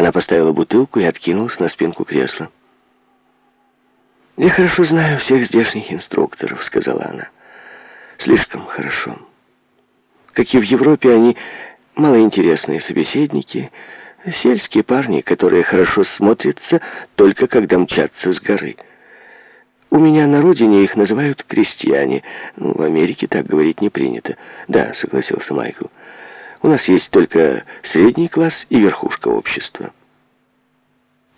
Она поставила бутылку и откинулась на спинку кресла. «Я хорошо знаю всех здешних инструкторов», — сказала она. «Слишком хорошо. Как и в Европе, они малоинтересные собеседники, сельские парни, которые хорошо смотрятся только когда мчатся с горы». У меня на родине их называют крестьяне. Ну, в Америке так говорить не принято. Да, согласился Майкл. У нас есть только средний класс и верхушка общества.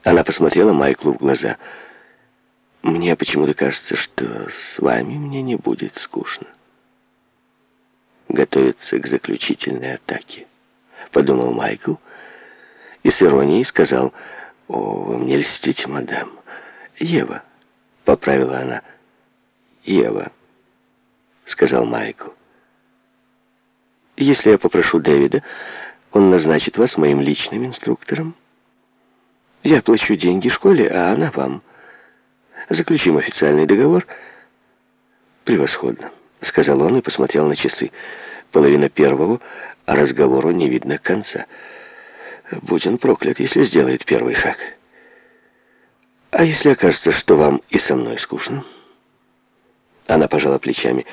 Она посмотрела Майклу в глаза. Мне почему-то кажется, что с вами мне не будет скучно. Готовиться к заключительной атаке, подумал Майкл и с иронией сказал, «О, вы мне льстите, мадам. Ева». — поправила она. «Ева», — сказал Майкл. «Если я попрошу Дэвида, он назначит вас моим личным инструктором. Я плачу деньги школе, а она вам. Заключим официальный договор». «Превосходно», — сказал он и посмотрел на часы. Половина первого, а разговору не видно конца. «Будь он проклят, если сделает первый шаг». А если окажется, что вам и со мной скучно? Она пожала плечами.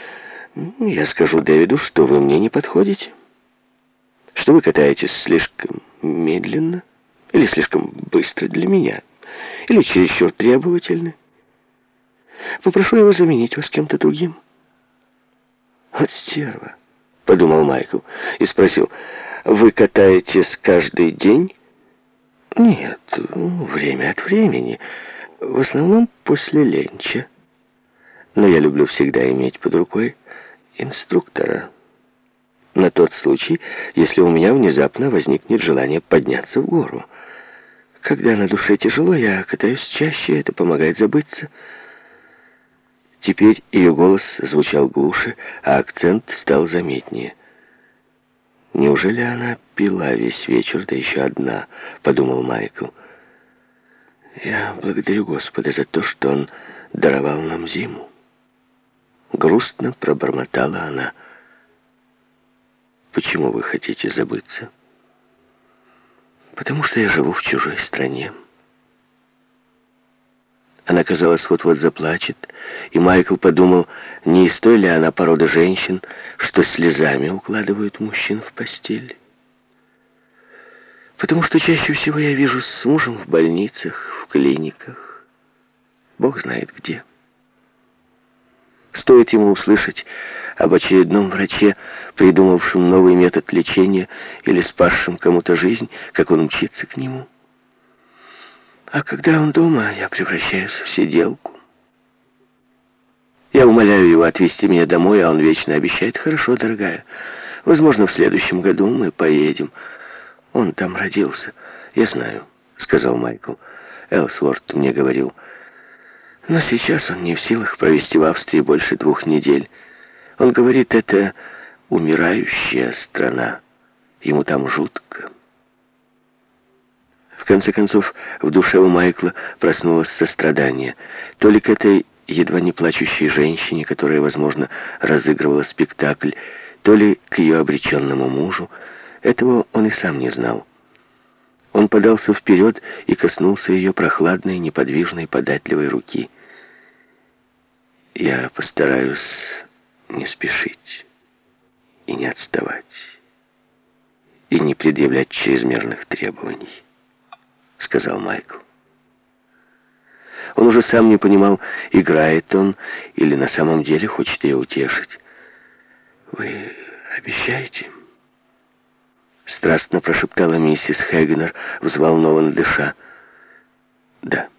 Я скажу Дэвиду, что вы мне не подходите. Что вы катаетесь слишком медленно или слишком быстро для меня, или чересчур требовательны. Попрошу его заменить вас кем-то другим. Вот стерва, подумал Майкл и спросил, вы катаетесь каждый день? Нет, время от времени. В основном после ленча. Но я люблю всегда иметь под рукой инструктора. На тот случай, если у меня внезапно возникнет желание подняться в гору. Когда на душе тяжело, я катаюсь чаще, это помогает забыться. Теперь ее голос звучал глуше, а акцент стал заметнее. «Неужели она пила весь вечер, да еще одна?» — подумал Майкл. «Я благодарю Господа за то, что Он даровал нам зиму». Грустно пробормотала она. «Почему вы хотите забыться?» «Потому что я живу в чужой стране». Она, казалось, вот-вот заплачет, и Майкл подумал, не из той ли она порода женщин, что слезами укладывают мужчин в постель. Потому что чаще всего я вижу с мужем в больницах, в клиниках, Бог знает где. Стоит ему услышать об очередном враче, придумавшем новый метод лечения или спасшем кому-то жизнь, как он мчится к нему. А когда он дома, я превращаюсь в сиделку. Я умоляю его отвезти меня домой, а он вечно обещает, хорошо, дорогая. Возможно, в следующем году мы поедем. Он там родился. Я знаю, сказал Майкл. Элсворт мне говорил. Но сейчас он не в силах провести в Австрии больше двух недель. Он говорит, это умирающая страна. Ему там жутко конце концов, в душе у Майкла проснулось сострадание. То ли к этой едва не плачущей женщине, которая, возможно, разыгрывала спектакль, то ли к ее обреченному мужу. Этого он и сам не знал. Он подался вперед и коснулся ее прохладной, неподвижной, податливой руки. «Я постараюсь не спешить и не отставать, и не предъявлять чрезмерных требований». — сказал Майкл. Он уже сам не понимал, играет он или на самом деле хочет ее утешить. «Вы обещаете?» Страстно прошептала миссис Хэгнер, взволнованно дыша. «Да».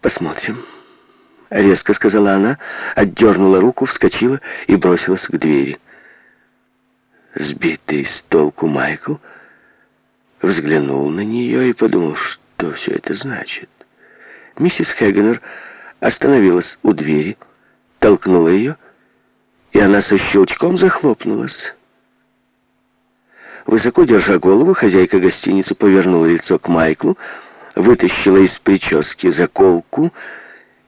«Посмотрим». Резко сказала она, отдернула руку, вскочила и бросилась к двери. Сбитый с толку Майкл взглянул на нее и подумал, что все это значит. Миссис Хегенер остановилась у двери, толкнула ее, и она со щелчком захлопнулась. Высоко держа голову, хозяйка гостиницы повернула лицо к Майклу, вытащила из прически заколку,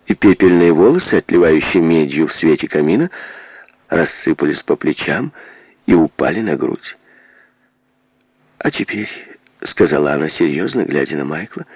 и пепельные волосы, отливающие медью в свете камина, рассыпались по плечам и упали на грудь. «А теперь сказала она серьезно, глядя на Майкла,